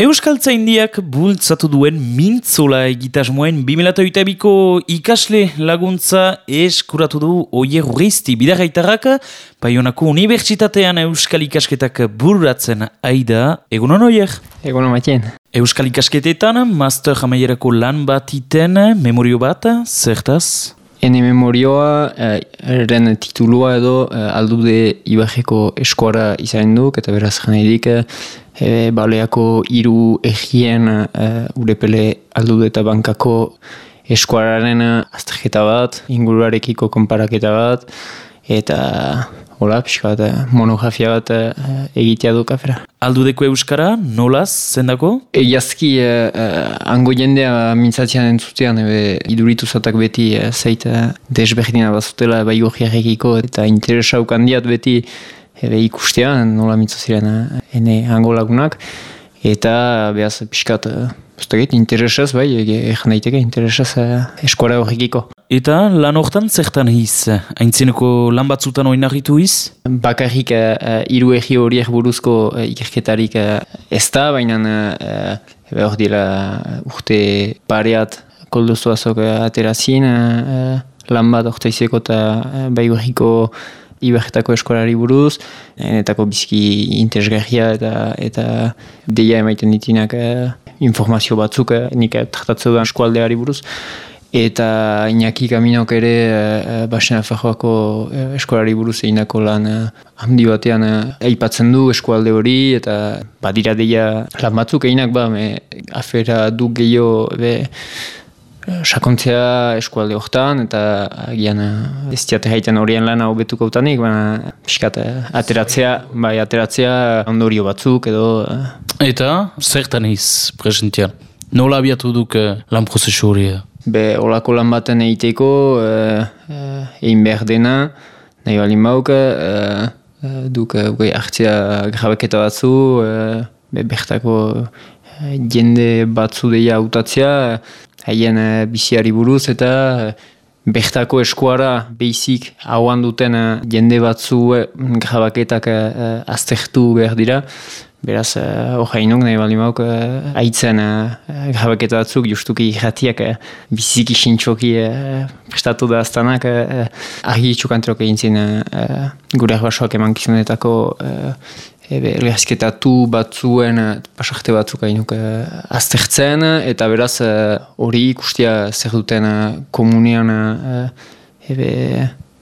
Euskaltza indiak bultzatu duen mintzola egitasmoen 2008ko ikasle laguntza eskuratu du oie ruristi bidarraitarrak, Baionako Unibertsitatean Euskal ikasketak bururatzen aida, egunon oier? Egunon matien. Euskal ikasketetan, master jamaierako lan bat iten, memorio bat, zertaz? Ene memorioa, eh, eren titulua edo eh, aldude ibajeko eskuara izan duk, eta beraz janeidik, eh, baleako hiru egien eh, urepele aldude eta bankako eskuararen azterketa bat, inguruarekiko konparaketa bat, eta hola, pixka bat, eh, monografia bat uh, egitea du kafera. Aldudeko euskara, nolaz, zendako? Egiazki, uh, uh, ango jendea mintzatzean entzutean, ebe, iduritu zatak beti uh, zeit uh, desberdina bazutela bai eta interesauk handiat beti ebe, ikustea, nola mintzaziren uh, ene ango lagunak, eta behaz pixkat, uh, interesaz, bai, egan daiteke, interesaz eskuara horrekiko. Eta lan hortan zertan hiz? Aintzeneko lan batzutan oinarritu hiz? Bakarrik uh, iru egi horiek buruzko uh, ikerketarik uh, ez da, baina uh, hor dira urte pareat koldozu azok uh, aterazin uh, lan bat ortaizeko eta uh, bai iberretako eskolari buruz, enetako bizki interesgarria eta eta deia emaiten ditinak informazio batzuk uh, nik tratatzeu da eskualdeari buruz eta Iñaki Kaminok ere e, Basen Afajoako eskolari buruz egindako lan handi batean aipatzen du eskualde hori eta badira deia lan batzuk eginak ba, me, afera du gehiago be, sakontzea eskualde hortan eta agian ez diate haiten horien lana hobetuko utanik, baina piskat ateratzea, bai ateratzea ondorio batzuk edo... Eta zertan iz presentian? Nola abiatu duk lan prozesu hori? Be, olako lan baten egiteko, uh, egin behar dena, nahi bali mauk, uh, uh, duk uh, hartzea grabeketa batzu, uh, be, bertako uh, jende batzu deia hautatzea, haien uh, biziari buruz eta uh, bertako eskuara behizik hauan duten jende batzu grabaketak aztertu behar dira. Beraz, hor uh, nahi bali mauk, uh, aitzen uh, grabaketa batzuk, justuki irratiak uh, biziki sintxoki uh, prestatu da aztanak, uh, argi txukantrok egin zen uh, gure arbasoak eman kizunetako uh, elgazketatu batzuen pasarte batzuk hainok uh, aztertzen, eta beraz hori uh, ikustia zer duten uh, komunian uh,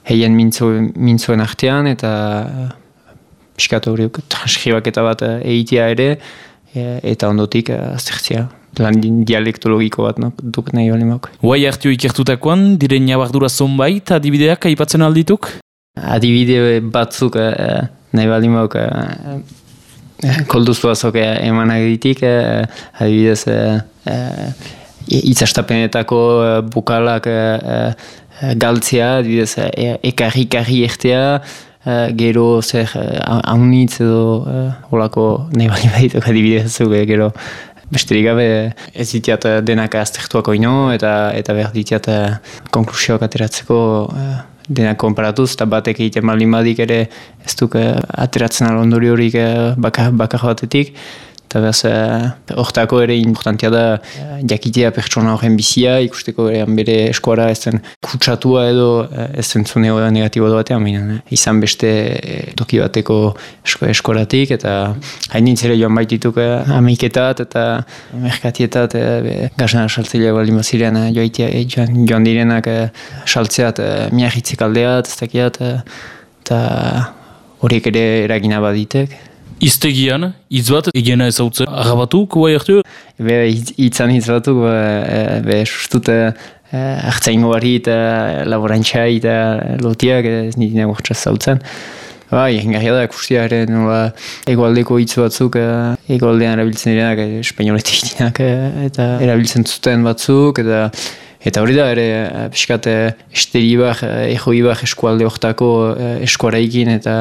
heien mintzoen artean, eta piskat horiek transkribak eta bat eh, egitea ere, eh, eta ondotik eh, aztertzea lan dialektologiko bat no? duk nahi bali mauk. Huai hartio ikertutakoan, dire nabardura zonbait, adibideak aipatzen aldituk? Adibide batzuk uh, nahi bali mauk uh, kolduzu azok eman agitik, uh, adibidez uh, itzastapenetako bukalak uh, galtzea, adibidez uh, ekarri-karri ertea, uh, gero zer haunitz uh, edo uh, holako nahi bali badituk adibidez gero besterik gabe ez ditiat denak aztertuako ino eta eta behar ditiat konklusioak ateratzeko denak konparatuz eta batek egiten malin badik ere ez duk ateratzen alondori horik bakar, bakar batetik Eta behaz, hortako ere importantia da jakitea pertsona horren bizia, ikusteko ere bere eskuara ez zen kutsatua edo ez zen zuneo negatibo batean, baina izan beste toki bateko esko eskoratik, eta hain nintzere joan baitituk ameiketat eta merkatietat e, gazena saltzilea baldin bazirean joaitea, joan, joan direnak saltzeat miarritzik aldeat, ez dakiat, eta horiek ere eragina baditek. Iztegian, hitz bat, egena ez hau zen, agabatuk, bai hartu? Be, hitzan hitz batuk, be, e, be sustut, hartzaino bari eta laborantxa eta lotiak, ez nire nago hartzaz hau zen. Bai, engarria da, kustia ere, nola, egualdeko hitz batzuk, egualdean erabiltzen direnak, espainoletik dinak, eta erabiltzen zuten batzuk, eta Eta hori da, ere, piskat, esteri bar, eskualde hortako eskuaraikin, eta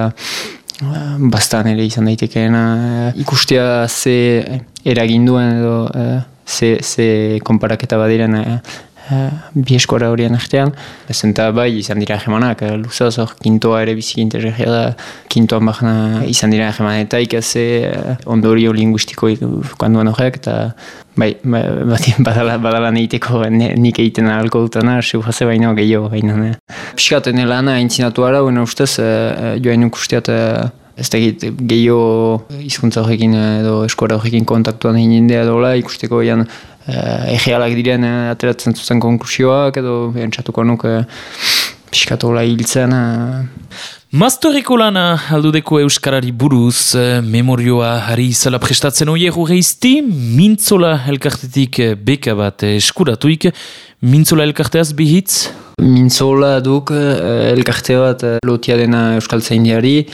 bastan ere izan daitekeena uh, ikustea ze eraginduen edo uh, ze, ze konparaketa badiren bi eskora horien artean. Ezen eta bai izan dira egemanak, uh, luzaz hor kintoa ere bizik interesgarria da, kintoan bakna izan dira egemanak eta ikaze uh, ondorio linguistiko kanduan horrek, eta bai, ba, badala, badala neiteko nik egiten ahalko dutana, seu jase baino gehiago baino. Piskaten lana aintzinatu ara, ustez, joan usteat ez da gehiago izkuntza horrekin edo eskora horrekin kontaktuan egin dea dola, ikusteko egan uh, egealak diren uh, ateratzen zuzen konklusioak edo entzatuko nuk uh, piskatola hiltzen. Uh. Mastoriko lana aldudeko Euskarari buruz memorioa harri izala prestatzen oie geizti, mintzola elkartetik beka bat eskuratuik, mintzola elkarteaz bihitz? Mintzola duk elkarte bat lotia dena Euskal Zaindiari,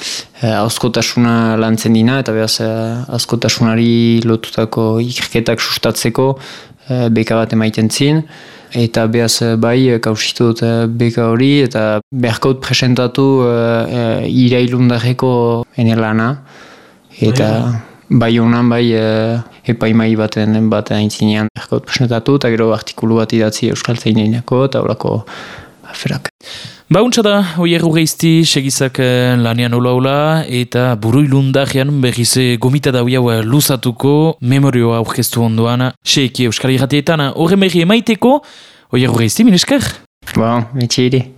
hauskotasuna lantzen dina, eta behaz hauskotasunari lotutako ikerketak sustatzeko beka bat emaiten zin. Eta behaz eh, bai eh, kausitu dut eh, beka hori eta berkaut presentatu uh, irailundareko enelana eta bai honan bai uh, epaimai baten bat aintzinean berkaut presentatu eta gero artikulu bat idatzi euskal zeineako eta horako aferak. Bauntza da, oierru geizti, segizak lanian ola eta buru ilundajean berrize gomita da hau luzatuko, memorioa aurkeztu ondoan, seiki euskal irratietan, horre merri emaiteko, oierru geizti, minesker? Ba, bon,